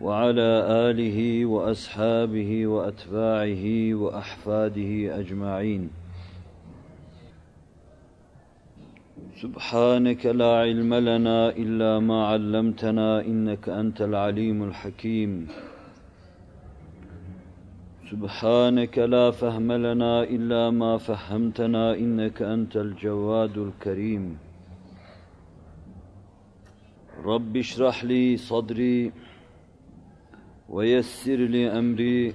وعلى آله وأصحابه وأتباعه وأحفاده أجمعين. سبحانك لا علم لنا إلا ما علمتنا إنك أنت العليم الحكيم. سبحانك لا فهم لنا إلا ما فهمتنا إنك أنت الجواد الكريم. رب اشرح لي صدري. ويسر لي أمري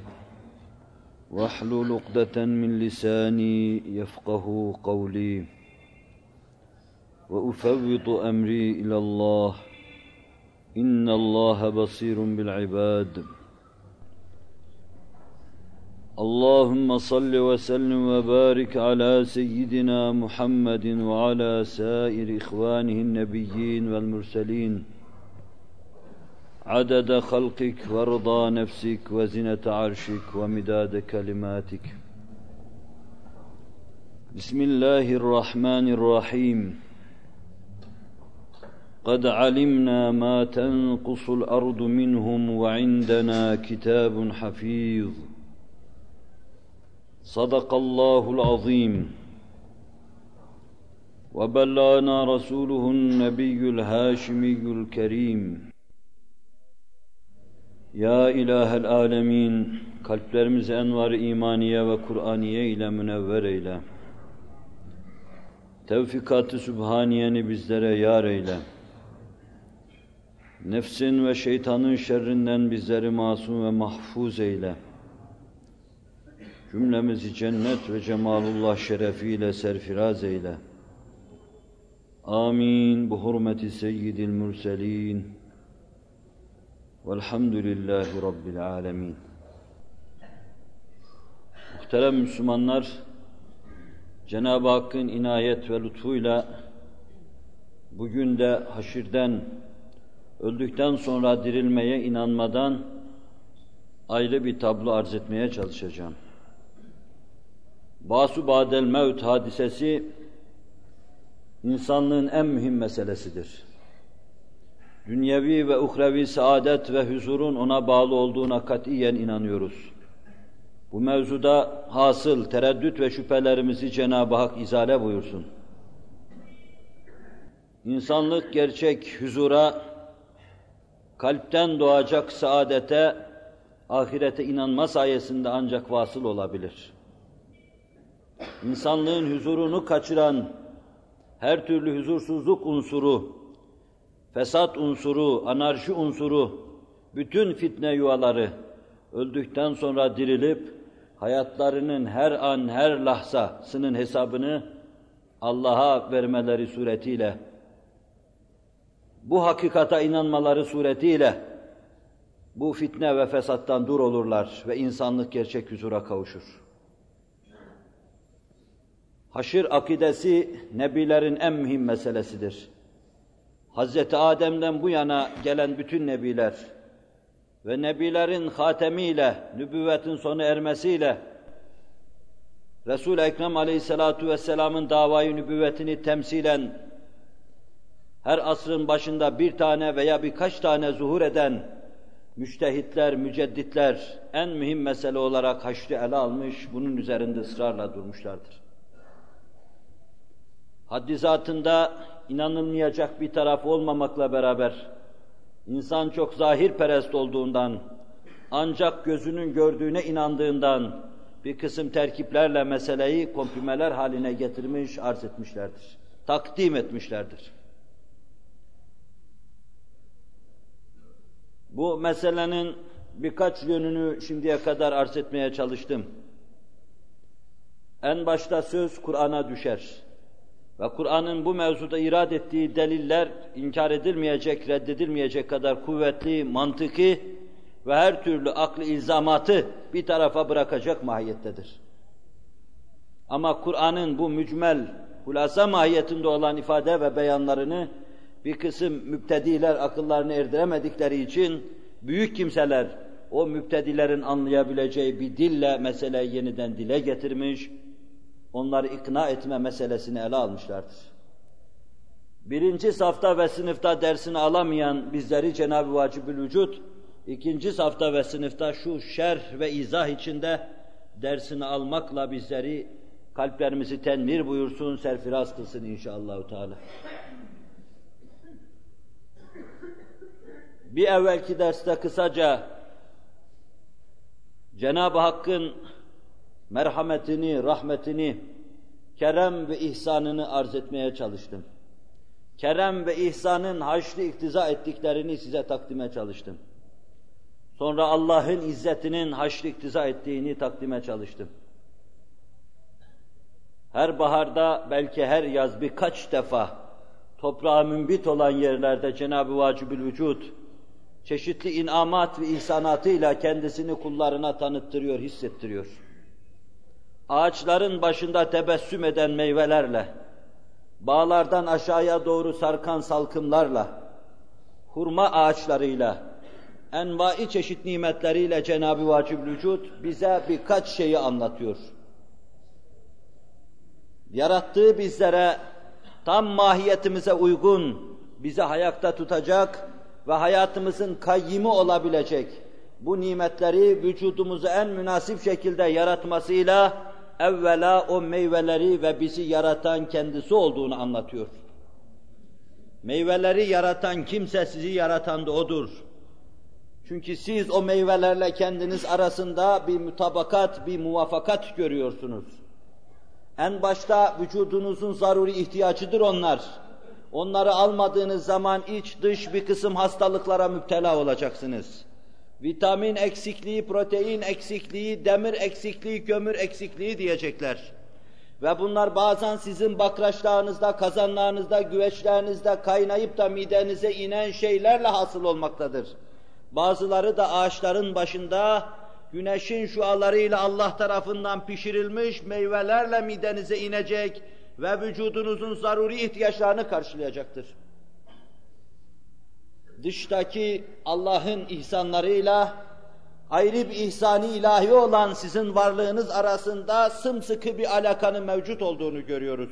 واحلل عقدة من لساني يفقه قولي وأفوض أمري إلى الله. إن الله بصير بالعباد. اللهم صل وسلم وبارك على سيدنا محمد وعلى سائر إخوانه النبيين والمرسلين. عدد خلقك ورضا نفسك وزنة عرشك ومداد كلماتك. بسم الله الرحمن الرحيم. قد علمنا ما تنقص الأرض منهم وعندنا كتاب حفيظ. صدق الله العظيم. وبلغنا رسوله النبي الهاشمي الكريم. Ya İlahel Alemin, kalplerimizi envar imaniye ve Kur'aniye ile münevver eyle. Tevfikat-ı Sübhaniyeni bizlere yar eyle. Nefsin ve şeytanın şerrinden bizleri masum ve mahfuz eyle. Cümlemizi cennet ve cemalullah şerefiyle serfiraz eyle. Amin. Bu hurmeti seyyidil mürselin. Velhamdülillahi Rabbil alemin. Muhterem Müslümanlar, Cenab-ı Hakk'ın inayet ve lütfuyla bugün de haşirden, öldükten sonra dirilmeye inanmadan ayrı bir tablo arz etmeye çalışacağım. Basu Badel Mevt hadisesi insanlığın en mühim meselesidir dünyevi ve uhrevi saadet ve huzurun ona bağlı olduğuna katiyen inanıyoruz. Bu mevzuda hasıl tereddüt ve şüphelerimizi Cenab-ı Hak izale buyursun. İnsanlık gerçek huzura, kalpten doğacak saadete, ahirete inanma sayesinde ancak vasıl olabilir. İnsanlığın huzurunu kaçıran her türlü huzursuzluk unsuru, fesat unsuru, anarşi unsuru, bütün fitne yuvaları öldükten sonra dirilip hayatlarının her an, her lahzasının hesabını Allah'a vermeleri suretiyle, bu hakikata inanmaları suretiyle bu fitne ve fesattan dur olurlar ve insanlık gerçek huzura kavuşur. Haşir akidesi Nebilerin en mühim meselesidir. Hazreti Adem'den bu yana gelen bütün nebiler ve nebilerin hatemiyle, nübüvvetin sonu ermesiyle Resul-i Ekrem aleyhissalatu vesselamın davayı nübüvvetini temsilen her asrın başında bir tane veya birkaç tane zuhur eden müçtehitler, mücedditler en mühim mesele olarak haşrı ele almış, bunun üzerinde ısrarla durmuşlardır. Haddi zatında inanılmayacak bir taraf olmamakla beraber, insan çok zahir perest olduğundan, ancak gözünün gördüğüne inandığından, bir kısım terkiplerle meseleyi komprimeler haline getirmiş, arz etmişlerdir. Takdim etmişlerdir. Bu meselenin birkaç yönünü şimdiye kadar arz etmeye çalıştım. En başta söz Kur'an'a düşer. Ve Kur'an'ın bu mevzuda irad ettiği deliller inkar edilmeyecek, reddedilmeyecek kadar kuvvetli, mantıki ve her türlü aklı ilzamatı bir tarafa bırakacak mahiyettedir. Ama Kur'an'ın bu mücmel, hulasa mahiyetinde olan ifade ve beyanlarını bir kısım müptediler akıllarını erdiremedikleri için büyük kimseler o müptedilerin anlayabileceği bir dille meseleyi yeniden dile getirmiş, onları ikna etme meselesini ele almışlardır. Birinci safta ve sınıfta dersini alamayan bizleri Cenab-ı Vacibül Vücut, ikinci safta ve sınıfta şu şerh ve izah içinde dersini almakla bizleri kalplerimizi tenmir buyursun, serfiraz kılsın inşallah. Teala. Bir evvelki derste kısaca Cenab-ı Hakk'ın merhametini, rahmetini, kerem ve ihsanını arz etmeye çalıştım. Kerem ve ihsanın haşlı iktiza ettiklerini size takdime çalıştım. Sonra Allah'ın izzetinin haşlı iktiza ettiğini takdime çalıştım. Her baharda belki her yaz birkaç defa toprağa mümbit olan yerlerde Cenab-ı Vacibül Vücud çeşitli inamat ve ihsanatıyla kendisini kullarına tanıttırıyor, hissettiriyor. Ağaçların başında tebessüm eden meyvelerle, bağlardan aşağıya doğru sarkan salkımlarla, hurma ağaçlarıyla, envai çeşit nimetleriyle Cenab-ı Vacib Vücut bize birkaç şeyi anlatıyor. Yarattığı bizlere tam mahiyetimize uygun, bizi ayakta tutacak ve hayatımızın kayyimi olabilecek bu nimetleri vücudumuzu en münasip şekilde yaratmasıyla evvela o meyveleri ve bizi yaratan kendisi olduğunu anlatıyor. Meyveleri yaratan kimse sizi yaratan da odur. Çünkü siz o meyvelerle kendiniz arasında bir mutabakat, bir muvafakat görüyorsunuz. En başta vücudunuzun zaruri ihtiyacıdır onlar. Onları almadığınız zaman iç dış bir kısım hastalıklara müptela olacaksınız. Vitamin eksikliği, protein eksikliği, demir eksikliği, kömür eksikliği diyecekler. Ve bunlar bazen sizin bakraçlarınızda, kazanlarınızda, güveçlerinizde kaynayıp da midenize inen şeylerle hasıl olmaktadır. Bazıları da ağaçların başında güneşin şualarıyla Allah tarafından pişirilmiş meyvelerle midenize inecek ve vücudunuzun zaruri ihtiyaçlarını karşılayacaktır. Dıştaki Allah'ın ihsanlarıyla ayrı bir ihsani ilahi olan sizin varlığınız arasında sımsıkı bir alakanın mevcut olduğunu görüyoruz.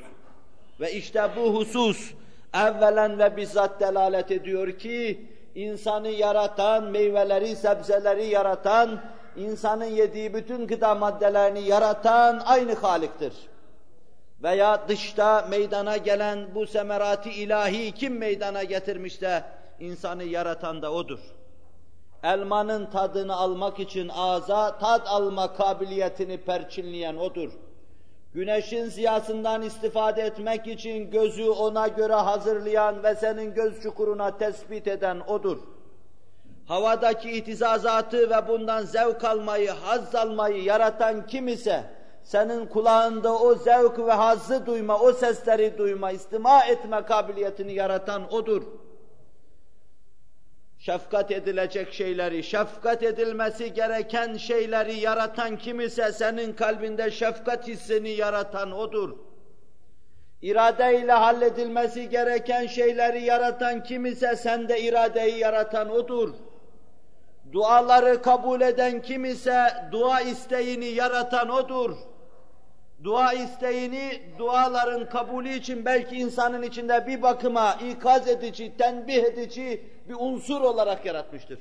Ve işte bu husus evvelen ve bizzat delalet ediyor ki insanı yaratan, meyveleri, sebzeleri yaratan, insanın yediği bütün gıda maddelerini yaratan aynı Halik'tir veya dışta meydana gelen bu semerati ilahi kim meydana getirmişse insanı yaratan da odur. Elmanın tadını almak için ağza tad alma kabiliyetini perçinleyen odur. Güneşin ziyasından istifade etmek için gözü ona göre hazırlayan ve senin göz çukuruna tespit eden odur. Havadaki itizazatı ve bundan zevk almayı, haz almayı yaratan kim ise, senin kulağında o zevk ve hazzı duyma, o sesleri duyma, istima etme kabiliyetini yaratan O'dur. Şefkat edilecek şeyleri, şefkat edilmesi gereken şeyleri yaratan kim ise senin kalbinde şefkat hissini yaratan O'dur. İradeyle halledilmesi gereken şeyleri yaratan kim ise sende iradeyi yaratan O'dur. Duaları kabul eden kim ise dua isteğini yaratan O'dur dua isteğini duaların kabulü için belki insanın içinde bir bakıma ikaz edici, tenbih edici bir unsur olarak yaratmıştır.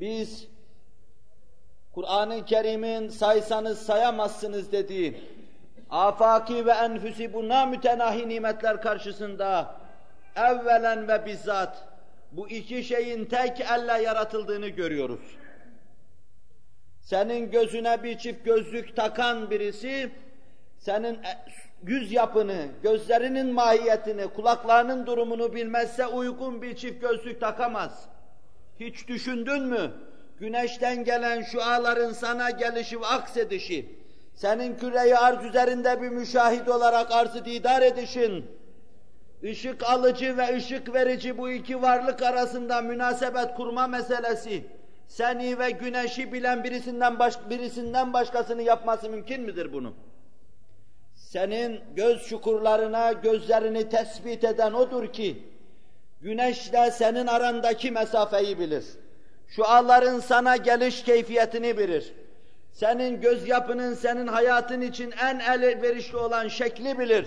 Biz Kur'an-ı Kerim'in saysanız sayamazsınız dediği afaki ve enfüsi bu namütenahi nimetler karşısında evvelen ve bizzat bu iki şeyin tek elle yaratıldığını görüyoruz senin gözüne bir çift gözlük takan birisi, senin e, yüz yapını, gözlerinin mahiyetini, kulaklarının durumunu bilmezse uygun bir çift gözlük takamaz. Hiç düşündün mü? Güneşten gelen şuaların sana gelişi ve aksedişi, senin küreyi arz üzerinde bir müşahit olarak arzı didar edişin, ışık alıcı ve ışık verici bu iki varlık arasında münasebet kurma meselesi, seni ve güneşi bilen birisinden, baş, birisinden başkasını yapması mümkün müdür bunu? Senin göz çukurlarına gözlerini tespit eden odur ki, güneşle senin arandaki mesafeyi bilir. Şu ağların sana geliş keyfiyetini bilir. Senin göz yapının senin hayatın için en elverişli olan şekli bilir.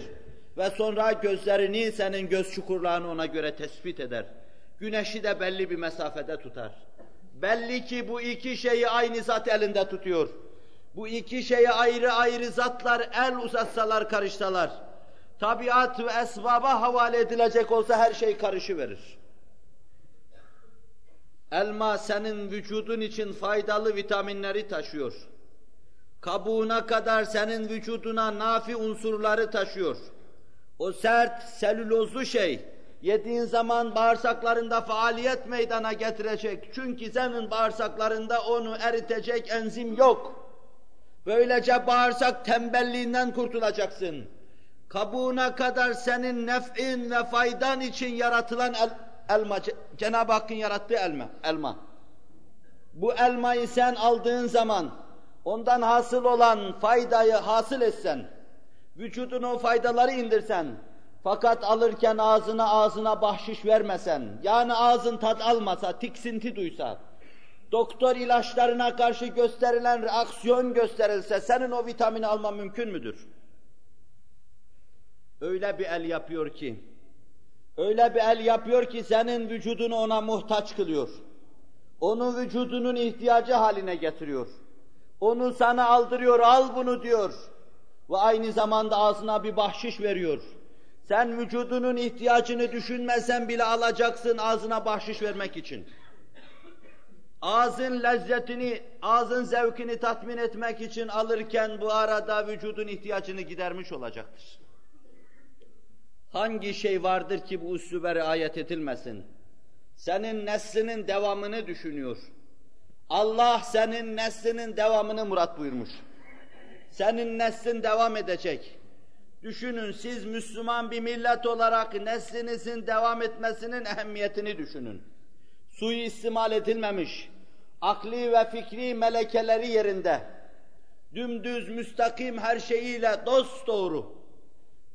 Ve sonra gözlerini, senin göz çukurlarını ona göre tespit eder. Güneşi de belli bir mesafede tutar. Belli ki bu iki şeyi aynı zat elinde tutuyor. Bu iki şeyi ayrı ayrı zatlar el uzatsalar karışsalar, tabiat ve esbaba havale edilecek olsa her şey karışıverir. Elma senin vücudun için faydalı vitaminleri taşıyor. Kabuğuna kadar senin vücuduna nafi unsurları taşıyor. O sert, selülozlu şey, yediğin zaman bağırsaklarında faaliyet meydana getirecek. Çünkü senin bağırsaklarında onu eritecek enzim yok. Böylece bağırsak tembelliğinden kurtulacaksın. Kabuğuna kadar senin nef'in ve faydan için yaratılan el, elma, Cenab-ı Hakk'ın yarattığı elma, elma. Bu elmayı sen aldığın zaman, ondan hasıl olan faydayı hasıl etsen, vücuduna o faydaları indirsen, fakat alırken ağzına ağzına bahşiş vermesen, yani ağzın tat almasa, tiksinti duysa, doktor ilaçlarına karşı gösterilen reaksiyon gösterilse, senin o vitamini alman mümkün müdür? Öyle bir el yapıyor ki, öyle bir el yapıyor ki senin vücudunu ona muhtaç kılıyor. Onu vücudunun ihtiyacı haline getiriyor. Onu sana aldırıyor, al bunu diyor. Ve aynı zamanda ağzına bir bahşiş veriyor. Sen vücudunun ihtiyacını düşünmesen bile alacaksın ağzına bahşiş vermek için. Ağzın lezzetini, ağzın zevkini tatmin etmek için alırken bu arada vücudun ihtiyacını gidermiş olacaktır. Hangi şey vardır ki bu üsluba riayet edilmesin? Senin neslinin devamını düşünüyor. Allah senin neslinin devamını murat buyurmuş. Senin neslin devam edecek. Düşünün siz Müslüman bir millet olarak neslinizin devam etmesinin ehemmiyetini düşünün. Suyu istimal edilmemiş, akli ve fikri melekeleri yerinde, dümdüz, müstakim her şeyiyle dost doğru,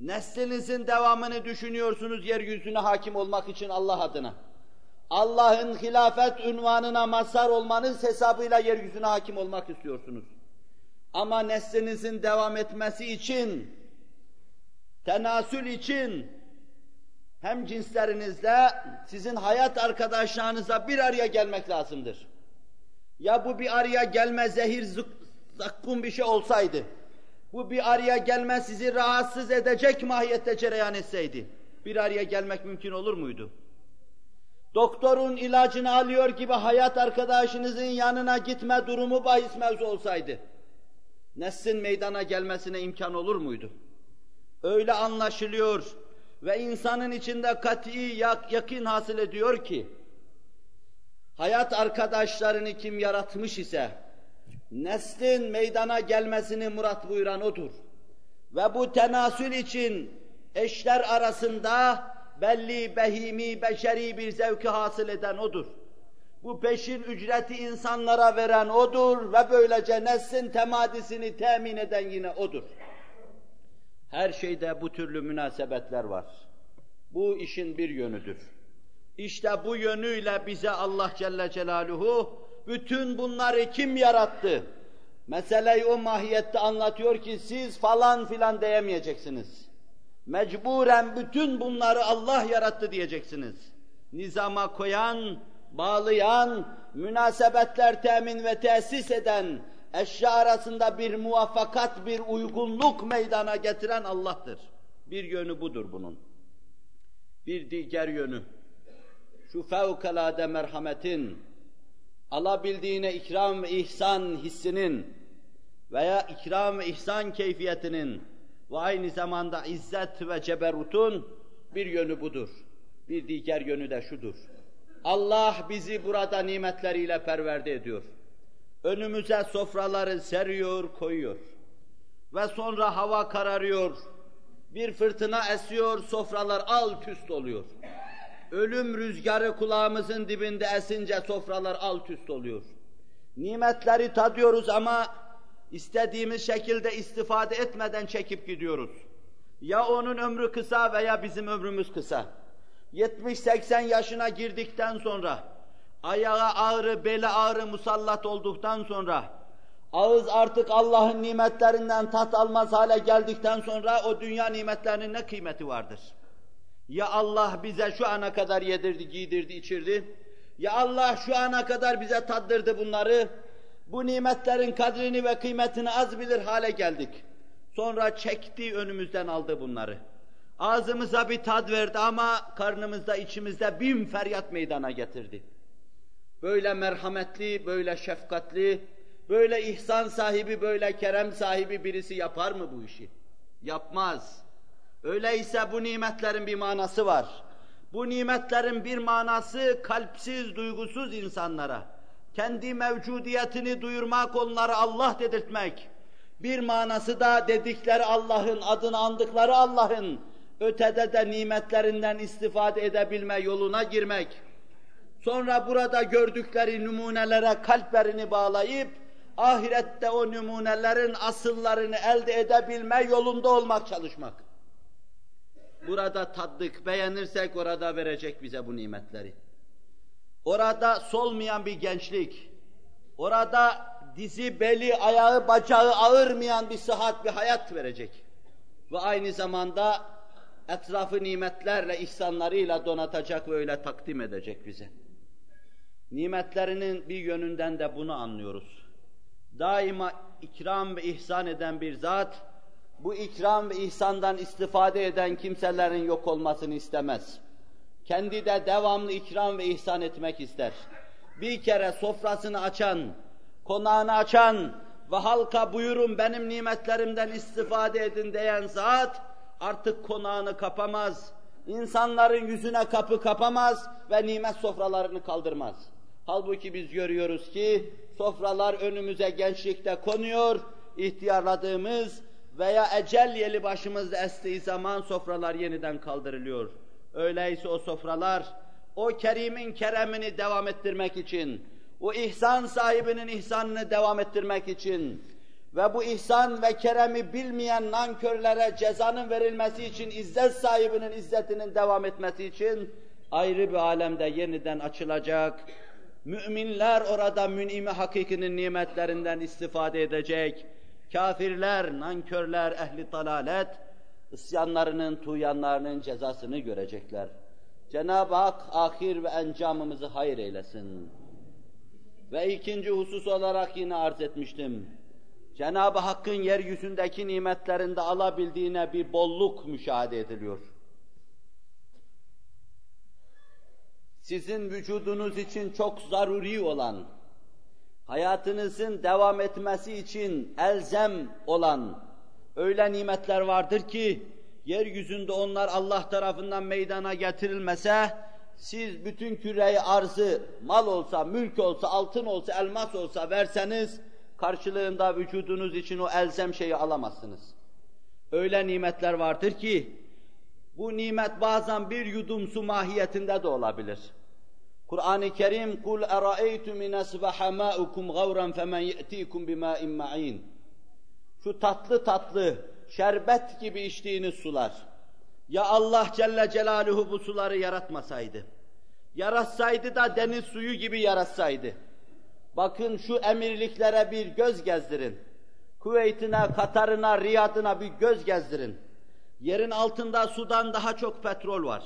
neslinizin devamını düşünüyorsunuz yeryüzüne hakim olmak için Allah adına. Allah'ın hilafet ünvanına mazhar olmanız hesabıyla yeryüzüne hakim olmak istiyorsunuz. Ama neslinizin devam etmesi için, tenasül için, hem cinslerinizle sizin hayat arkadaşlarınıza bir araya gelmek lazımdır. Ya bu bir araya gelme zehir zakkum bir şey olsaydı, bu bir araya gelme sizi rahatsız edecek mahiyette cereyan etseydi, bir araya gelmek mümkün olur muydu? Doktorun ilacını alıyor gibi hayat arkadaşınızın yanına gitme durumu bahis mevzu olsaydı, neslin meydana gelmesine imkan olur muydu? Öyle anlaşılıyor ve insanın içinde kat'i yak, yakın hasıl ediyor ki, hayat arkadaşlarını kim yaratmış ise, neslin meydana gelmesini murat buyuran odur. Ve bu tenasül için eşler arasında belli behimi, beşeri bir zevki hasıl eden odur. Bu peşin ücreti insanlara veren odur ve böylece neslin temadisini temin eden yine odur. Her şeyde bu türlü münasebetler var. Bu işin bir yönüdür. İşte bu yönüyle bize Allah Celle Celaluhu bütün bunları kim yarattı? Meseleyi o mahiyette anlatıyor ki siz falan filan diyemeyeceksiniz. Mecburen bütün bunları Allah yarattı diyeceksiniz. Nizama koyan, bağlayan, münasebetler temin ve tesis eden, eşya arasında bir muvaffakat, bir uygunluk meydana getiren Allah'tır. Bir yönü budur bunun. Bir diğer yönü, şu fevkalade merhametin, alabildiğine ikram ve ihsan hissinin veya ikram ve ihsan keyfiyetinin ve aynı zamanda izzet ve ceberutun bir yönü budur. Bir diğer yönü de şudur. Allah bizi burada nimetleriyle perverde ediyor. Önümüze sofraları seriyor, koyuyor. Ve sonra hava kararıyor. Bir fırtına esiyor, sofralar alt üst oluyor. Ölüm rüzgarı kulağımızın dibinde esince sofralar alt üst oluyor. Nimetleri tadıyoruz ama istediğimiz şekilde istifade etmeden çekip gidiyoruz. Ya onun ömrü kısa veya bizim ömrümüz kısa. 70-80 yaşına girdikten sonra, ayağa ağrı, beli ağrı musallat olduktan sonra, ağız artık Allah'ın nimetlerinden tat almaz hale geldikten sonra o dünya nimetlerinin ne kıymeti vardır? Ya Allah bize şu ana kadar yedirdi, giydirdi, içirdi, ya Allah şu ana kadar bize tattırdı bunları, bu nimetlerin kadrini ve kıymetini az bilir hale geldik. Sonra çekti önümüzden aldı bunları. Ağzımıza bir tad verdi ama karnımızda içimizde bin feryat meydana getirdi. Böyle merhametli, böyle şefkatli, böyle ihsan sahibi, böyle kerem sahibi birisi yapar mı bu işi? Yapmaz. Öyleyse bu nimetlerin bir manası var. Bu nimetlerin bir manası kalpsiz, duygusuz insanlara, kendi mevcudiyetini duyurmak, onları Allah dedirtmek. Bir manası da dedikleri Allah'ın, adını andıkları Allah'ın, ötede de nimetlerinden istifade edebilme yoluna girmek. Sonra burada gördükleri numunelere kalplerini bağlayıp, ahirette o numunelerin asıllarını elde edebilme yolunda olmak çalışmak. Burada taddık, beğenirsek orada verecek bize bu nimetleri. Orada solmayan bir gençlik, orada dizi, beli, ayağı, bacağı ağırmayan bir sıhhat, bir hayat verecek. Ve aynı zamanda etrafı nimetlerle, ihsanlarıyla donatacak ve öyle takdim edecek bize. Nimetlerinin bir yönünden de bunu anlıyoruz. Daima ikram ve ihsan eden bir zat, bu ikram ve ihsandan istifade eden kimselerin yok olmasını istemez. Kendi de devamlı ikram ve ihsan etmek ister. Bir kere sofrasını açan, konağını açan ve halka buyurun benim nimetlerimden istifade edin diyen zat artık konağını kapamaz, insanların yüzüne kapı kapamaz ve nimet sofralarını kaldırmaz. Halbuki biz görüyoruz ki sofralar önümüze gençlikte konuyor, ihtiyarladığımız veya ecel yeli başımızda estiği zaman sofralar yeniden kaldırılıyor. Öyleyse o sofralar o Kerim'in keremini devam ettirmek için, o ihsan sahibinin ihsanını devam ettirmek için ve bu ihsan ve keremi bilmeyen nankörlere cezanın verilmesi için, izzet sahibinin izzetinin devam etmesi için ayrı bir alemde yeniden açılacak. Müminler orada mün'imi hakikinin nimetlerinden istifade edecek. Kafirler, nankörler, ehli dalalet, isyanlarının, tuyanlarının cezasını görecekler. Cenab-ı Hak ahir ve encamımızı hayır eylesin. Ve ikinci husus olarak yine arz etmiştim. Cenab-ı Hakk'ın yeryüzündeki nimetlerinde alabildiğine bir bolluk müşahede ediliyor. Sizin vücudunuz için çok zaruri olan, hayatınızın devam etmesi için elzem olan öyle nimetler vardır ki, yeryüzünde onlar Allah tarafından meydana getirilmese, siz bütün küreyi arzı, mal olsa, mülk olsa, altın olsa, elmas olsa verseniz, karşılığında vücudunuz için o elzem şeyi alamazsınız. Öyle nimetler vardır ki, bu nimet bazen bir yudum su mahiyetinde de olabilir. Kur'an-ı Kerim kul eraeytum in asbaha ma'ukum gavran femen ye'tikum bima'in ma'in. Şu tatlı tatlı şerbet gibi içtiğiniz sular. Ya Allah Celle Celaluhu bu suları yaratmasaydı. Yaratsaydı da deniz suyu gibi yaratsaydı. Bakın şu emirliklere bir göz gezdirin. Kuveyt'ine, Katar'ına, Riyad'ına bir göz gezdirin. Yerin altında sudan daha çok petrol var.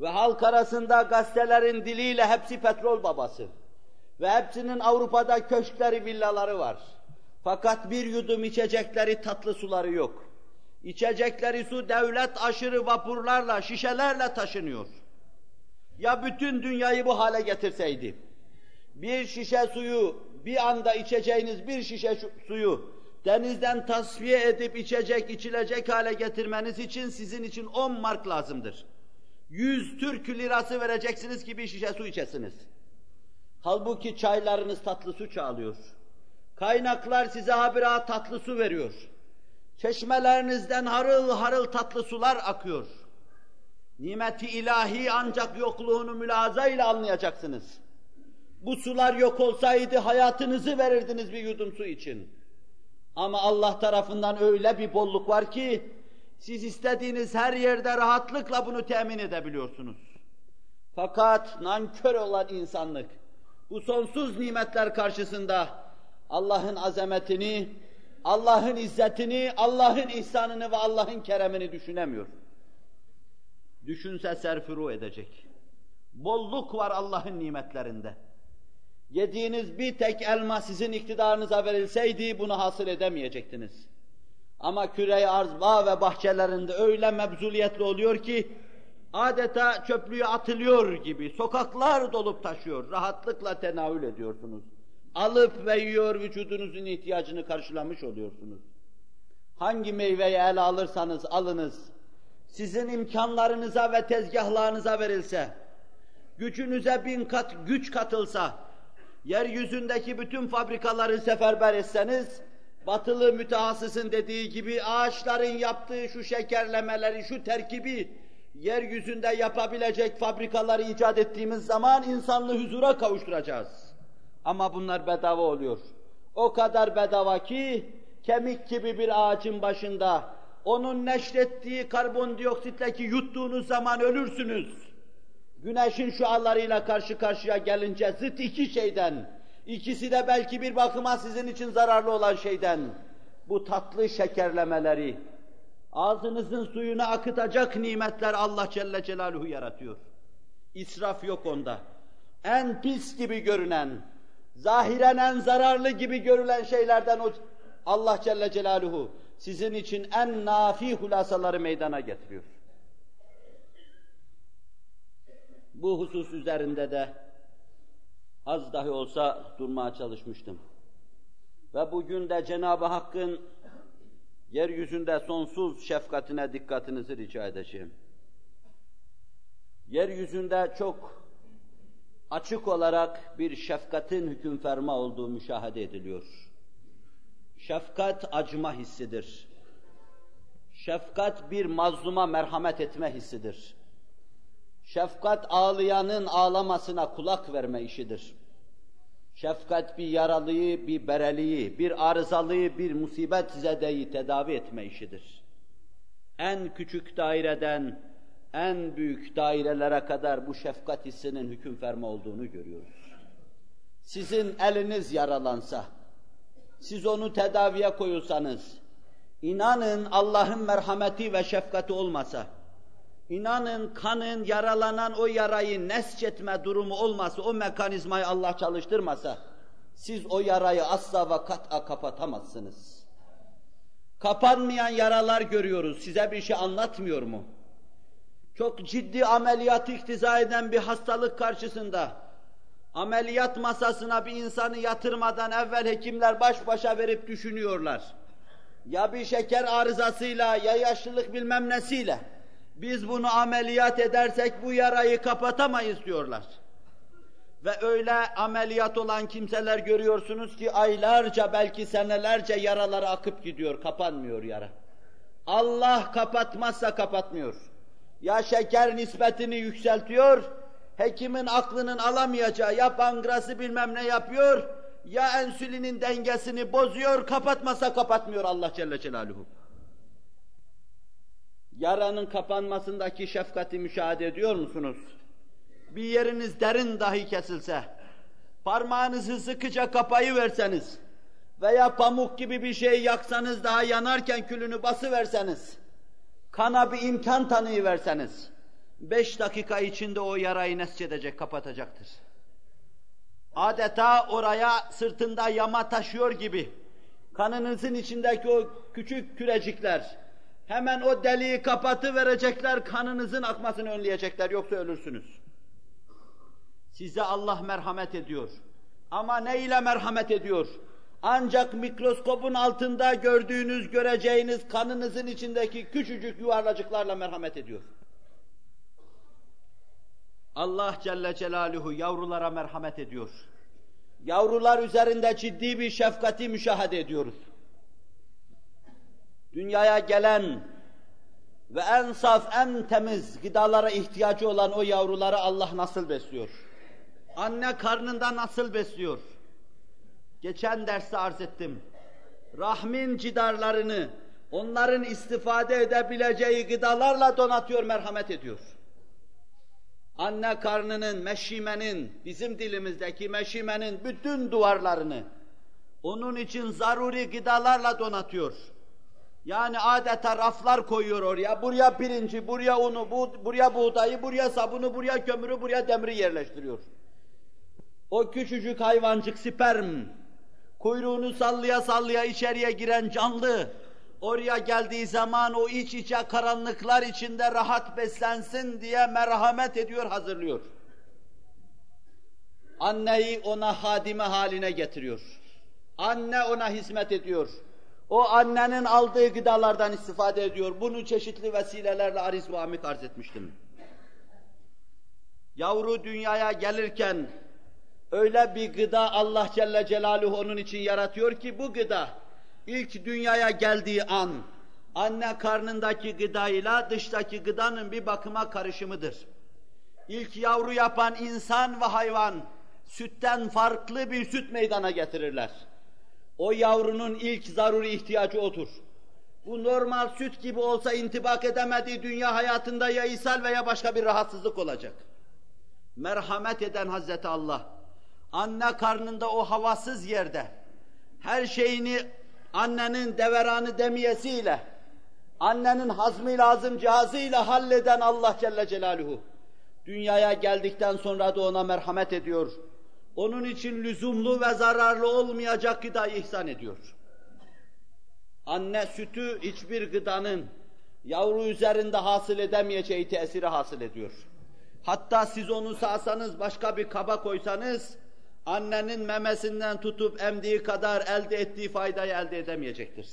Ve halk arasında gazetelerin diliyle hepsi petrol babası. Ve hepsinin Avrupa'da köşkleri, villaları var. Fakat bir yudum içecekleri tatlı suları yok. İçecekleri su devlet aşırı vapurlarla, şişelerle taşınıyor. Ya bütün dünyayı bu hale getirseydi, bir şişe suyu, bir anda içeceğiniz bir şişe suyu denizden tasfiye edip içecek, içilecek hale getirmeniz için sizin için 10 mark lazımdır. 100 Türk lirası vereceksiniz ki bir şişe su içesiniz. Halbuki çaylarınız tatlı su çağlıyor. Kaynaklar size habire tatlı su veriyor. Çeşmelerinizden harıl harıl tatlı sular akıyor. Nimeti ilahi ancak yokluğunu mülaza ile anlayacaksınız. Bu sular yok olsaydı hayatınızı verirdiniz bir yudum su için. Ama Allah tarafından öyle bir bolluk var ki siz istediğiniz her yerde rahatlıkla bunu temin edebiliyorsunuz. Fakat nankör olan insanlık bu sonsuz nimetler karşısında Allah'ın azametini, Allah'ın izzetini, Allah'ın ihsanını ve Allah'ın keremini düşünemiyor. Düşünse serfuru edecek. Bolluk var Allah'ın nimetlerinde. Yediğiniz bir tek elma sizin iktidarınıza verilseydi bunu hasıl edemeyecektiniz. Ama küre arz bağ ve bahçelerinde öyle mebzuliyetli oluyor ki adeta çöplüğe atılıyor gibi sokaklar dolup taşıyor. Rahatlıkla tenavül ediyorsunuz. Alıp ve yiyor vücudunuzun ihtiyacını karşılamış oluyorsunuz. Hangi meyveyi ele alırsanız alınız, sizin imkanlarınıza ve tezgahlarınıza verilse, gücünüze bin kat güç katılsa, yeryüzündeki bütün fabrikaları seferber etseniz, batılı mütehassısın dediği gibi ağaçların yaptığı şu şekerlemeleri, şu terkibi yeryüzünde yapabilecek fabrikaları icat ettiğimiz zaman insanlığı huzura kavuşturacağız. Ama bunlar bedava oluyor. O kadar bedava ki kemik gibi bir ağacın başında onun neşrettiği karbondioksitteki yuttuğunuz zaman ölürsünüz. Güneşin şualarıyla karşı karşıya gelince zıt iki şeyden, ikisi de belki bir bakıma sizin için zararlı olan şeyden, bu tatlı şekerlemeleri, ağzınızın suyunu akıtacak nimetler Allah Celle Celaluhu yaratıyor. İsraf yok onda. En pis gibi görünen, zahiren en zararlı gibi görülen şeylerden o Allah Celle Celaluhu sizin için en nafi hulasaları meydana getiriyor. Bu husus üzerinde de az dahi olsa durmaya çalışmıştım. Ve bugün de Cenab-ı Hakk'ın yeryüzünde sonsuz şefkatine dikkatinizi rica edeceğim. Yeryüzünde çok açık olarak bir şefkatin hüküm ferma olduğu müşahede ediliyor. Şefkat acıma hissidir. Şefkat bir mazluma merhamet etme hissidir. Şefkat ağlayanın ağlamasına kulak verme işidir. Şefkat bir yaralıyı, bir bereliyi, bir arızalıyı, bir musibet zedeyi tedavi etme işidir. En küçük daireden en büyük dairelere kadar bu şefkat hissinin hüküm ferma olduğunu görüyoruz. Sizin eliniz yaralansa, siz onu tedaviye koyulsanız, inanın Allah'ın merhameti ve şefkati olmasa, inanın kanın yaralanan o yarayı nesçetme durumu olmasa, o mekanizmayı Allah çalıştırmasa, siz o yarayı asla ve kat'a kapatamazsınız. Kapanmayan yaralar görüyoruz, size bir şey anlatmıyor mu? Çok ciddi ameliyat iktiza eden bir hastalık karşısında, ameliyat masasına bir insanı yatırmadan evvel hekimler baş başa verip düşünüyorlar. Ya bir şeker arızasıyla ya yaşlılık bilmem nesiyle biz bunu ameliyat edersek bu yarayı kapatamayız diyorlar. Ve öyle ameliyat olan kimseler görüyorsunuz ki aylarca belki senelerce yaraları akıp gidiyor, kapanmıyor yara. Allah kapatmazsa kapatmıyor. Ya şeker nispetini yükseltiyor, hekimin aklının alamayacağı ya pangrası bilmem ne yapıyor, ya ensülinin dengesini bozuyor, kapatmasa kapatmıyor Allah Celle Celaluhu. Yaranın kapanmasındaki şefkati müşahede ediyor musunuz? Bir yeriniz derin dahi kesilse, parmağınızı sıkıca kapayı verseniz veya pamuk gibi bir şey yaksanız daha yanarken külünü bası verseniz, kana bir imkan tanıyı verseniz, beş dakika içinde o yarayı nesçedecek, kapatacaktır. Adeta oraya sırtında yama taşıyor gibi, kanınızın içindeki o küçük kürecikler, hemen o deliği kapatı verecekler, kanınızın akmasını önleyecekler, yoksa ölürsünüz. Size Allah merhamet ediyor. Ama ne ile merhamet ediyor? Ancak mikroskopun altında gördüğünüz, göreceğiniz kanınızın içindeki küçücük yuvarlacıklarla merhamet ediyor. Allah Celle Celaluhu yavrulara merhamet ediyor. Yavrular üzerinde ciddi bir şefkati müşahede ediyoruz. Dünyaya gelen ve en saf, en temiz gıdalara ihtiyacı olan o yavruları Allah nasıl besliyor? Anne karnında nasıl besliyor? Geçen derste arz ettim. Rahmin cidarlarını, onların istifade edebileceği gıdalarla donatıyor, merhamet ediyor. Anne karnının, meşimenin, bizim dilimizdeki meşimenin bütün duvarlarını onun için zaruri gıdalarla donatıyor. Yani adeta raflar koyuyor oraya. Buraya pirinci, buraya unu, bu, buraya buğdayı, buraya sabunu, buraya kömürü, buraya demiri yerleştiriyor. O küçücük hayvancık sperm, kuyruğunu sallaya sallaya içeriye giren canlı, oraya geldiği zaman o iç içe karanlıklar içinde rahat beslensin diye merhamet ediyor, hazırlıyor. Anneyi ona hadime haline getiriyor. Anne ona hizmet ediyor. O annenin aldığı gıdalardan istifade ediyor. Bunu çeşitli vesilelerle ariz ve amik arz etmiştim. Yavru dünyaya gelirken öyle bir gıda Allah Celle Celaluhu onun için yaratıyor ki bu gıda ilk dünyaya geldiği an anne karnındaki gıdayla dıştaki gıdanın bir bakıma karışımıdır. İlk yavru yapan insan ve hayvan sütten farklı bir süt meydana getirirler. O yavrunun ilk zaruri ihtiyacı odur. Bu normal süt gibi olsa intibak edemediği dünya hayatında ya ishal veya başka bir rahatsızlık olacak. Merhamet eden Hazreti Allah, anne karnında o havasız yerde, her şeyini annenin deveranı demiyesiyle, annenin hazmi lazım cihazıyla halleden Allah Celle Celaluhu, dünyaya geldikten sonra da ona merhamet ediyor onun için lüzumlu ve zararlı olmayacak gıdayı ihsan ediyor. Anne sütü hiçbir gıdanın yavru üzerinde hasıl edemeyeceği tesiri hasıl ediyor. Hatta siz onu sağsanız, başka bir kaba koysanız, annenin memesinden tutup emdiği kadar elde ettiği faydayı elde edemeyecektir.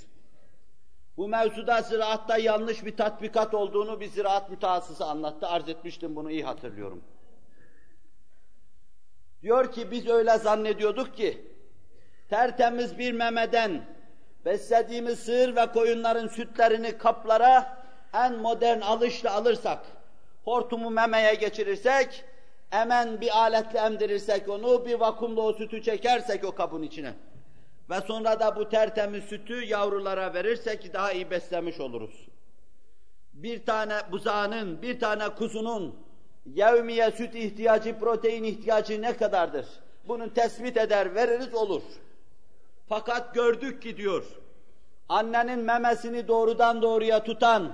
Bu mevzuda ziraatta yanlış bir tatbikat olduğunu bir ziraat mütehassısı anlattı, arz etmiştim bunu iyi hatırlıyorum. Diyor ki biz öyle zannediyorduk ki tertemiz bir memeden beslediğimiz sığır ve koyunların sütlerini kaplara en modern alışla alırsak, hortumu memeye geçirirsek, hemen bir aletle emdirirsek onu, bir vakumla o sütü çekersek o kabın içine ve sonra da bu tertemiz sütü yavrulara verirsek daha iyi beslemiş oluruz. Bir tane buzağının, bir tane kuzunun Yevmiye süt ihtiyacı, protein ihtiyacı ne kadardır? Bunu tespit eder, veririz olur. Fakat gördük ki diyor, annenin memesini doğrudan doğruya tutan,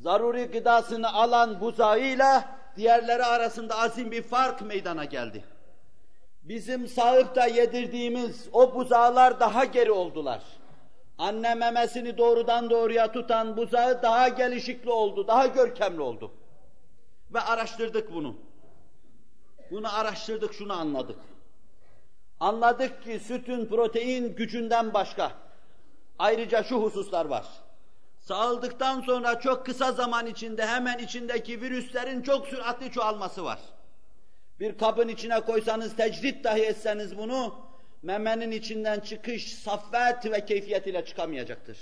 zaruri gıdasını alan buzağıyla diğerleri arasında azim bir fark meydana geldi. Bizim sağıp da yedirdiğimiz o buzağlar daha geri oldular. Anne memesini doğrudan doğruya tutan buzağı daha gelişikli oldu, daha görkemli oldu. Ve araştırdık bunu. Bunu araştırdık, şunu anladık. Anladık ki sütün protein gücünden başka. Ayrıca şu hususlar var. Sağıldıktan sonra çok kısa zaman içinde hemen içindeki virüslerin çok süratli çoğalması var. Bir kabın içine koysanız, tecrit dahi etseniz bunu, memenin içinden çıkış saffet ve keyfiyet ile çıkamayacaktır.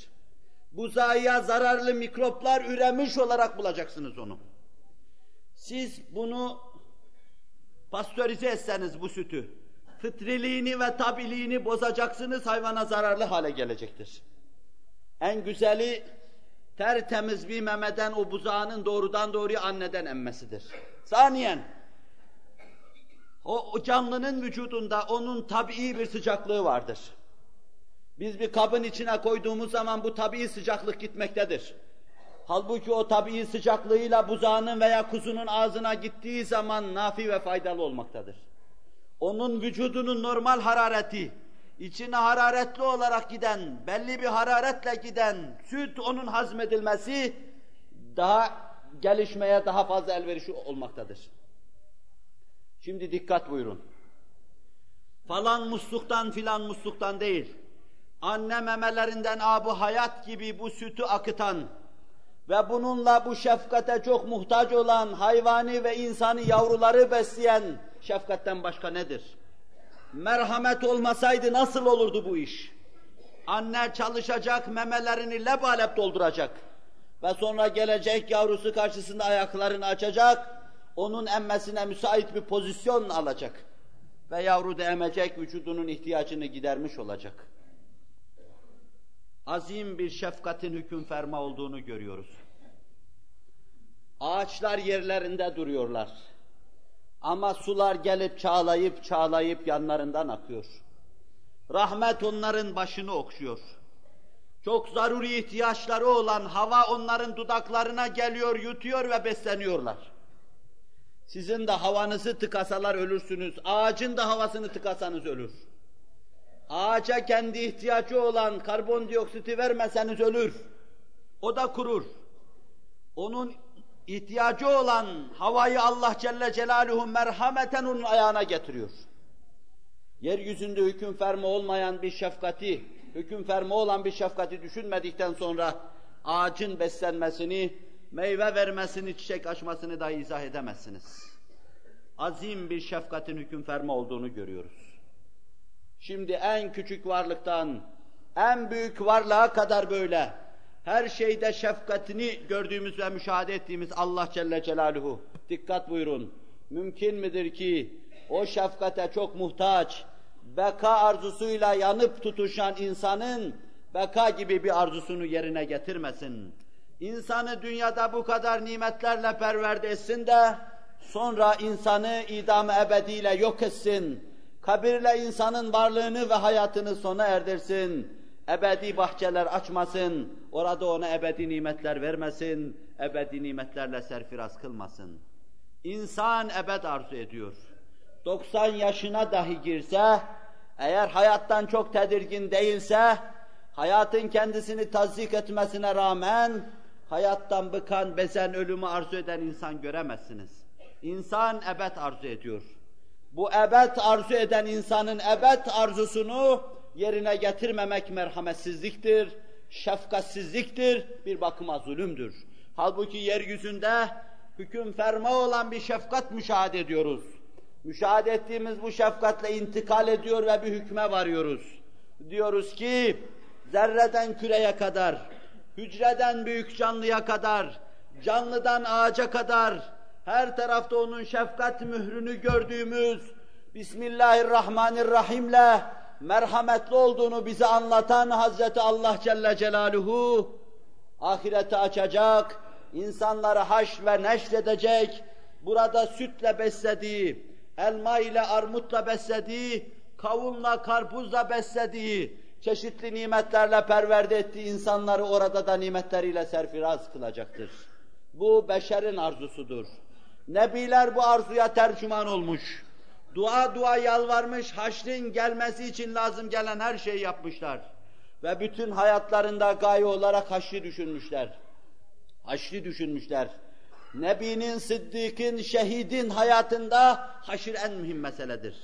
Buzağıya zararlı mikroplar üremiş olarak bulacaksınız onu. Siz bunu pastörize etseniz bu sütü, fıtriliğini ve tabiliğini bozacaksınız, hayvana zararlı hale gelecektir. En güzeli tertemiz bir memeden o buzağının doğrudan doğruya anneden emmesidir. Saniyen, o canlının vücudunda onun tabii bir sıcaklığı vardır. Biz bir kabın içine koyduğumuz zaman bu tabii sıcaklık gitmektedir. Halbuki o tabii sıcaklığıyla buzağının veya kuzunun ağzına gittiği zaman nafi ve faydalı olmaktadır. Onun vücudunun normal harareti, içine hararetli olarak giden, belli bir hararetle giden süt onun hazmedilmesi daha gelişmeye daha fazla elverişi olmaktadır. Şimdi dikkat buyurun. Falan musluktan filan musluktan değil, anne memelerinden abu hayat gibi bu sütü akıtan, ve bununla bu şefkate çok muhtaç olan hayvani ve insani yavruları besleyen şefkatten başka nedir? Merhamet olmasaydı nasıl olurdu bu iş? Anne çalışacak, memelerini lebalep dolduracak. Ve sonra gelecek yavrusu karşısında ayaklarını açacak, onun emmesine müsait bir pozisyon alacak. Ve yavru da emecek, vücudunun ihtiyacını gidermiş olacak. Azim bir şefkatin hüküm ferma olduğunu görüyoruz. Ağaçlar yerlerinde duruyorlar. Ama sular gelip çağlayıp çağlayıp yanlarından akıyor. Rahmet onların başını okşuyor. Çok zaruri ihtiyaçları olan hava onların dudaklarına geliyor, yutuyor ve besleniyorlar. Sizin de havanızı tıkasalar ölürsünüz. Ağacın da havasını tıkasanız ölür. Ağaca kendi ihtiyacı olan karbondioksiti vermeseniz ölür. O da kurur. Onun ihtiyacı olan havayı Allah Celle Celaluhu merhameten onun ayağına getiriyor. Yeryüzünde hüküm ferma olmayan bir şefkati, hüküm ferma olan bir şefkati düşünmedikten sonra ağacın beslenmesini, meyve vermesini, çiçek açmasını da izah edemezsiniz. Azim bir şefkatin hüküm ferma olduğunu görüyoruz. Şimdi en küçük varlıktan en büyük varlığa kadar böyle her şeyde şefkatini gördüğümüz ve müşahede ettiğimiz Allah Celle Celaluhu. Dikkat buyurun. Mümkün midir ki o şefkate çok muhtaç, beka arzusuyla yanıp tutuşan insanın beka gibi bir arzusunu yerine getirmesin. İnsanı dünyada bu kadar nimetlerle perverde etsin de sonra insanı idam ebediyle yok etsin. Kabirle insanın varlığını ve hayatını sona erdirsin ebedi bahçeler açmasın, orada ona ebedi nimetler vermesin, ebedi nimetlerle serfiraz kılmasın. İnsan ebed arzu ediyor. 90 yaşına dahi girse, eğer hayattan çok tedirgin değilse, hayatın kendisini tazik etmesine rağmen, hayattan bıkan, bezen, ölümü arzu eden insan göremezsiniz. İnsan ebed arzu ediyor. Bu ebed arzu eden insanın ebed arzusunu, yerine getirmemek merhametsizliktir, şefkatsizliktir, bir bakıma zulümdür. Halbuki yeryüzünde hüküm ferma olan bir şefkat müşahede ediyoruz. Müşahede ettiğimiz bu şefkatle intikal ediyor ve bir hükme varıyoruz. Diyoruz ki zerreden küreye kadar, hücreden büyük canlıya kadar, canlıdan ağaca kadar her tarafta onun şefkat mührünü gördüğümüz Bismillahirrahmanirrahim'le merhametli olduğunu bize anlatan Hazreti Allah Celle Celaluhu ahireti açacak, insanları haş ve neşredecek, burada sütle beslediği, elma ile armutla beslediği, kavunla karpuzla beslediği, çeşitli nimetlerle perverde ettiği insanları orada da nimetleriyle serfiraz kılacaktır. Bu beşerin arzusudur. Nebiler bu arzuya tercüman olmuş. Dua dua yalvarmış, haşrin gelmesi için lazım gelen her şeyi yapmışlar. Ve bütün hayatlarında gaye olarak haşri düşünmüşler. Haşri düşünmüşler. Nebinin, Sıddık'ın, şehidin hayatında haşir en mühim meseledir.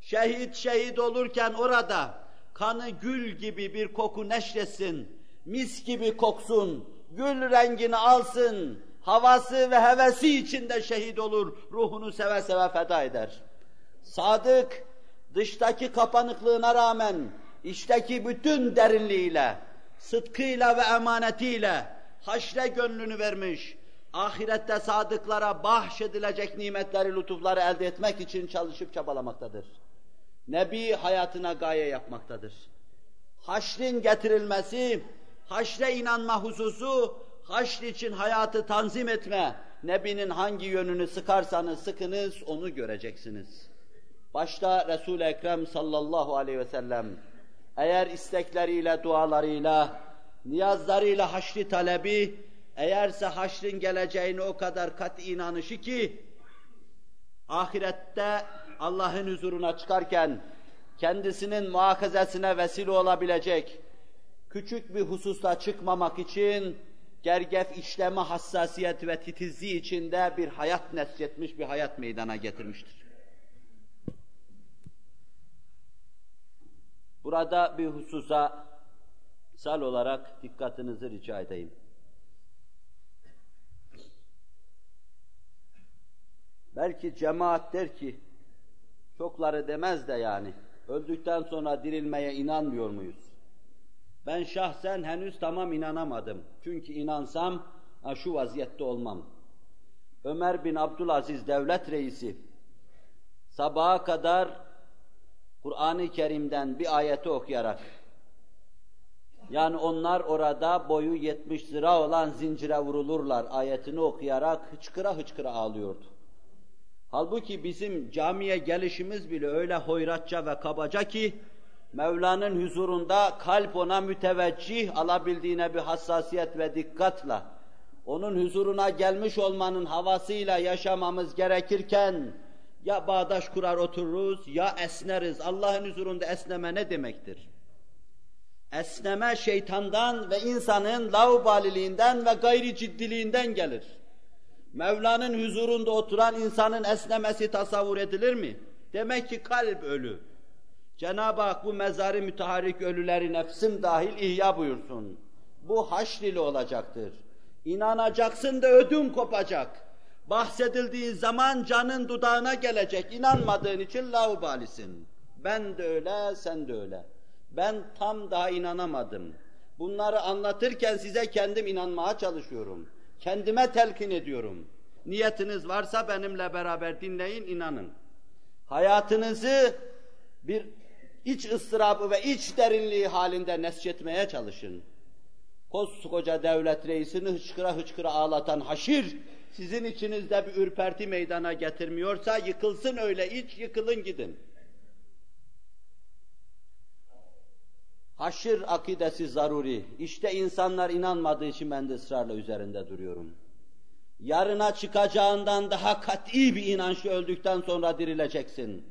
Şehit şehit olurken orada kanı gül gibi bir koku neşresin, mis gibi koksun, gül rengini alsın, havası ve hevesi içinde şehit olur, ruhunu seve seve feda eder. Sadık, dıştaki kapanıklığına rağmen, içteki bütün derinliğiyle, sıdkıyla ve emanetiyle haşre gönlünü vermiş, ahirette sadıklara bahşedilecek nimetleri, lütufları elde etmek için çalışıp çabalamaktadır. Nebi hayatına gaye yapmaktadır. Haşrin getirilmesi, haşre inanma hususu, haşr için hayatı tanzim etme, Nebinin hangi yönünü sıkarsanız sıkınız onu göreceksiniz. Başta Resul-i Ekrem sallallahu aleyhi ve sellem eğer istekleriyle, dualarıyla, niyazlarıyla haşri talebi, eğerse haşrin geleceğine o kadar kat inanışı ki, ahirette Allah'ın huzuruna çıkarken kendisinin muhakazesine vesile olabilecek küçük bir hususta çıkmamak için gergef işleme hassasiyet ve titizliği içinde bir hayat nesretmiş, bir hayat meydana getirmiştir. Burada bir hususa misal olarak dikkatinizi rica edeyim. Belki cemaat der ki, çokları demez de yani, öldükten sonra dirilmeye inanmıyor muyuz? Ben şahsen henüz tamam inanamadım. Çünkü inansam şu vaziyette olmam. Ömer bin Abdülaziz devlet reisi sabaha kadar Kur'an-ı Kerim'den bir ayeti okuyarak yani onlar orada boyu 70 lira olan zincire vurulurlar ayetini okuyarak hıçkıra hıçkıra ağlıyordu. Halbuki bizim camiye gelişimiz bile öyle hoyratça ve kabaca ki Mevla'nın huzurunda kalp ona müteveccih alabildiğine bir hassasiyet ve dikkatla onun huzuruna gelmiş olmanın havasıyla yaşamamız gerekirken ya bağdaş kurar otururuz ya esneriz. Allah'ın huzurunda esneme ne demektir? Esneme şeytandan ve insanın laubaliliğinden ve gayri ciddiliğinden gelir. Mevla'nın huzurunda oturan insanın esnemesi tasavvur edilir mi? Demek ki kalp ölü. Cenab-ı Hak bu mezarı müteharik ölüleri nefsim dahil ihya buyursun. Bu haşrili olacaktır. İnanacaksın da ödüm kopacak. Bahsedildiği zaman canın dudağına gelecek. İnanmadığın için laubalisin. Ben de öyle, sen de öyle. Ben tam daha inanamadım. Bunları anlatırken size kendim inanmaya çalışıyorum. Kendime telkin ediyorum. Niyetiniz varsa benimle beraber dinleyin, inanın. Hayatınızı bir iç ıstırabı ve iç derinliği halinde nesçetmeye çalışın. Koskoca devlet reisini hıçkıra hıçkıra ağlatan haşir, sizin içinizde bir ürperti meydana getirmiyorsa yıkılsın öyle iç, yıkılın gidin. Haşir akidesi zaruri. İşte insanlar inanmadığı için ben de ısrarla üzerinde duruyorum. Yarına çıkacağından daha kat'i bir inançla öldükten sonra dirileceksin.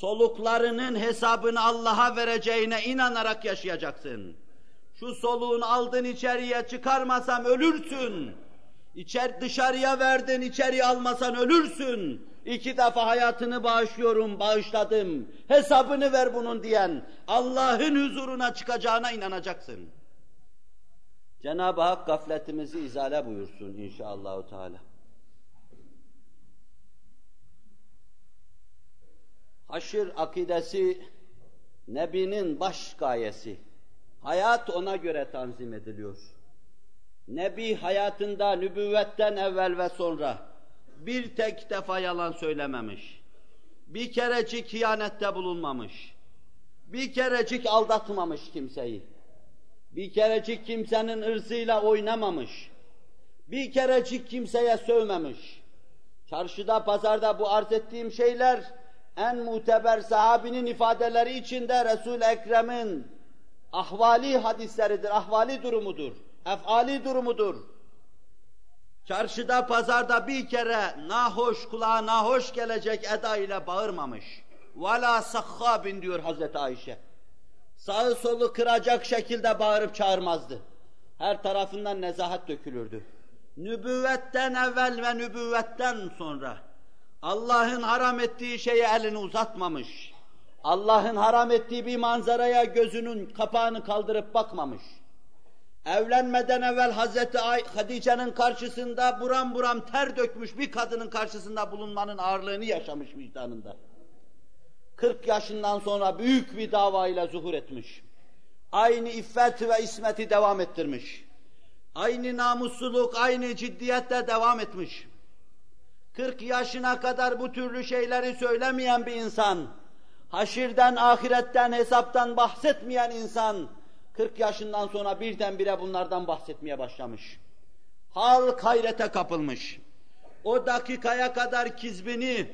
Soluklarının hesabını Allah'a vereceğine inanarak yaşayacaksın. Şu soluğun aldın içeriye çıkarmasam ölürsün. İçer dışarıya verdin, içeri almasan ölürsün. İki defa hayatını bağışlıyorum, bağışladım. Hesabını ver bunun diyen Allah'ın huzuruna çıkacağına inanacaksın. Cenab-ı Hak gafletimizi izale buyursun inşallahü teala. Haşir akidesi Nebi'nin baş gayesi. Hayat ona göre tanzim ediliyor. Nebi hayatında nübüvvetten evvel ve sonra bir tek defa yalan söylememiş. Bir kerecik hiyanette bulunmamış. Bir kerecik aldatmamış kimseyi. Bir kerecik kimsenin ırzıyla oynamamış. Bir kerecik kimseye sövmemiş. Çarşıda, pazarda bu arz ettiğim şeyler en muteber sahabinin ifadeleri içinde Resul-i Ekrem'in ahvali hadisleridir, ahvali durumudur, efali durumudur. Çarşıda, pazarda bir kere nahoş, kulağa nahoş gelecek eda ile bağırmamış. وَلَا سَخَّابٍ diyor Hazreti Ayşe. Sağı solu kıracak şekilde bağırıp çağırmazdı. Her tarafından nezahat dökülürdü. Nübüvvetten evvel ve nübüvvetten sonra Allah'ın haram ettiği şeye elini uzatmamış. Allah'ın haram ettiği bir manzaraya gözünün kapağını kaldırıp bakmamış. Evlenmeden evvel Hazreti Hatice'nin karşısında buram buram ter dökmüş bir kadının karşısında bulunmanın ağırlığını yaşamış vicdanında. 40 yaşından sonra büyük bir davayla zuhur etmiş. Aynı iffet ve ismeti devam ettirmiş. Aynı namusluluk, aynı ciddiyette devam etmiş. 40 yaşına kadar bu türlü şeyleri söylemeyen bir insan, haşirden, ahiretten, hesaptan bahsetmeyen insan, 40 yaşından sonra birdenbire bunlardan bahsetmeye başlamış. Halk hayrete kapılmış. O dakikaya kadar kizbini,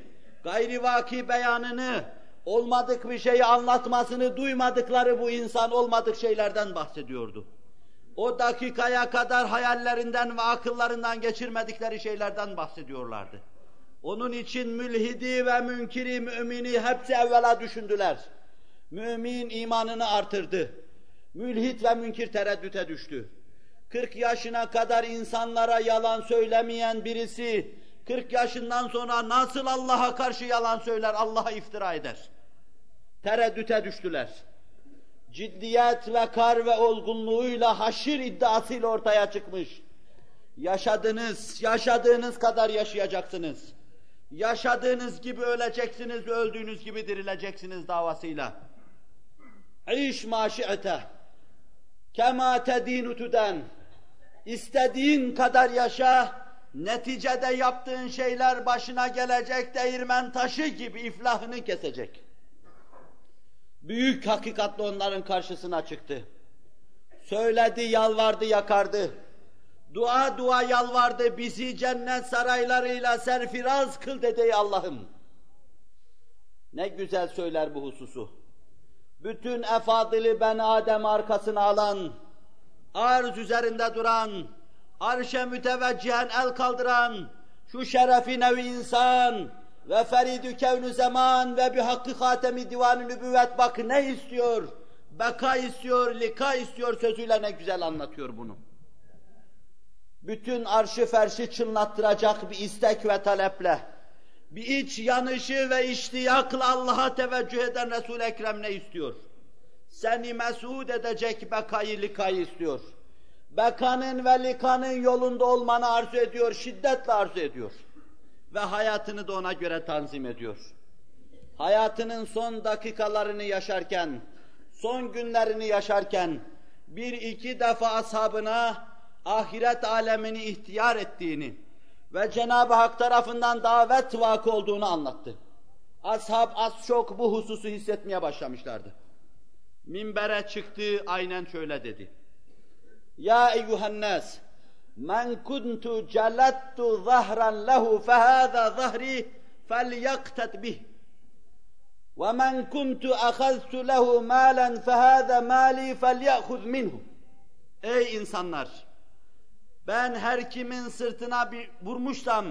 gayri vaki beyanını, olmadık bir şeyi anlatmasını duymadıkları bu insan olmadık şeylerden bahsediyordu. O dakikaya kadar hayallerinden ve akıllarından geçirmedikleri şeylerden bahsediyorlardı. Onun için mülhidi ve münkiri mümini hepsi evvela düşündüler. Mümin imanını artırdı. Mülhit ve münkir tereddüte düştü. 40 yaşına kadar insanlara yalan söylemeyen birisi 40 yaşından sonra nasıl Allah'a karşı yalan söyler, Allah'a iftira eder? Tereddüte düştüler. Ciddiyet kar ve olgunluğuyla haşir iddiasıyla ortaya çıkmış. Yaşadınız, yaşadığınız kadar yaşayacaksınız. Yaşadığınız gibi öleceksiniz, öldüğünüz gibi dirileceksiniz davasıyla. İş maşi'ete Kema tedinu tuden. İstediğin kadar yaşa, neticede yaptığın şeyler başına gelecek değirmen taşı gibi iflahını kesecek. Büyük hakikatli onların karşısına çıktı. Söyledi, yalvardı, yakardı. Dua dua yalvardı, bizi cennet saraylarıyla serfiraz kıl dedi Allah'ım. Ne güzel söyler bu hususu. Bütün efadili ben Adem arkasına alan, arz üzerinde duran, arşe müteveccihen el kaldıran, şu şerefi nevi insan ve feridü kevnü zaman ve bir hakkı hatemi divan nübüvvet bak ne istiyor? Beka istiyor, lika istiyor sözüyle ne güzel anlatıyor bunu. Bütün arşı ferşi çınlattıracak bir istek ve taleple, bir iç yanışı ve iştiyakla Allah'a teveccüh eden Resul-i Ekrem ne istiyor? Seni mesud edecek bekayı likayı istiyor. Bekanın ve likanın yolunda olmanı arzu ediyor, şiddetle arzu ediyor. Ve hayatını da ona göre tanzim ediyor. Hayatının son dakikalarını yaşarken, son günlerini yaşarken, bir iki defa ashabına ahiret alemini ihtiyar ettiğini ve Cenab-ı Hak tarafından davet vakı olduğunu anlattı. Ashab az çok bu hususu hissetmeye başlamışlardı. Minbere çıktı, aynen şöyle dedi. Ya eyyuhannas, Men kuntu celettu zahran lehu fehâzâ zahri felyaktet bih. Ve men kuntu ahaztu lehu malen fehâzâ mâli felyâhuz minhu. Ey insanlar! Ben her kimin sırtına bir vurmuşsam,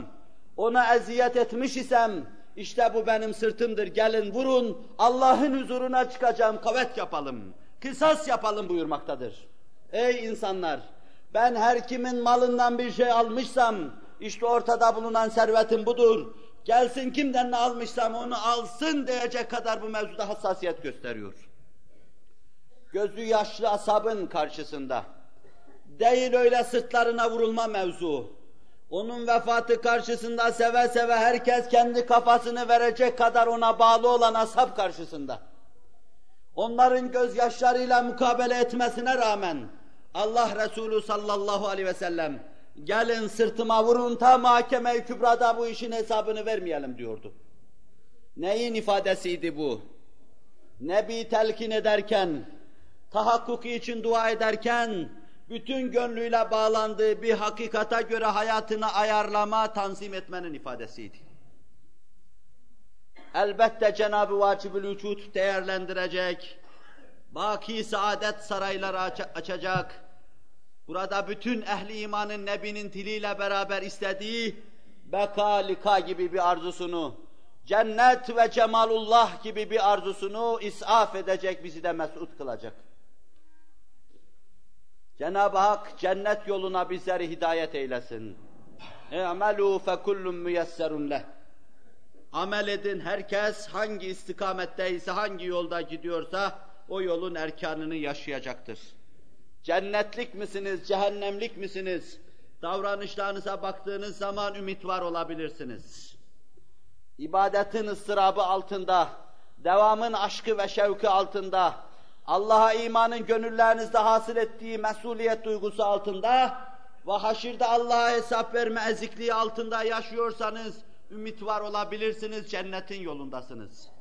ona eziyet etmiş isem, işte bu benim sırtımdır, gelin vurun, Allah'ın huzuruna çıkacağım, kavet yapalım, kısas yapalım buyurmaktadır. Ey insanlar! Ben her kimin malından bir şey almışsam, işte ortada bulunan servetim budur. Gelsin kimden ne almışsam onu alsın diyecek kadar bu mevzuda hassasiyet gösteriyor. Gözü yaşlı asabın karşısında, değil öyle sırtlarına vurulma mevzu. Onun vefatı karşısında seve seve herkes kendi kafasını verecek kadar ona bağlı olan ashab karşısında. Onların gözyaşlarıyla mukabele etmesine rağmen Allah Resulü sallallahu aleyhi ve sellem gelin sırtıma vurun ta mahkeme-i kübrada bu işin hesabını vermeyelim diyordu. Neyin ifadesiydi bu? Nebi telkin ederken, tahakkuki için dua ederken, bütün gönlüyle bağlandığı bir hakikata göre hayatını ayarlama, tanzim etmenin ifadesiydi. Elbette Cenab-ı Vacib-ül Vücud değerlendirecek, baki saadet sarayları aç açacak, burada bütün ehli imanın Nebi'nin diliyle beraber istediği beka lika gibi bir arzusunu, cennet ve cemalullah gibi bir arzusunu isaf edecek, bizi de mesut kılacak. Cenab-ı Hak cennet yoluna bizleri hidayet eylesin. اَعْمَلُوا فَكُلُّمْ مُيَسَّرٌ leh. Amel edin herkes hangi istikametteyse, hangi yolda gidiyorsa o yolun erkanını yaşayacaktır. Cennetlik misiniz, cehennemlik misiniz? Davranışlarınıza baktığınız zaman ümit var olabilirsiniz. İbadetin ıstırabı altında, devamın aşkı ve şevki altında, Allah'a imanın gönüllerinizde hasıl ettiği mesuliyet duygusu altında ve haşirde Allah'a hesap verme ezikliği altında yaşıyorsanız ümit var olabilirsiniz, cennetin yolundasınız.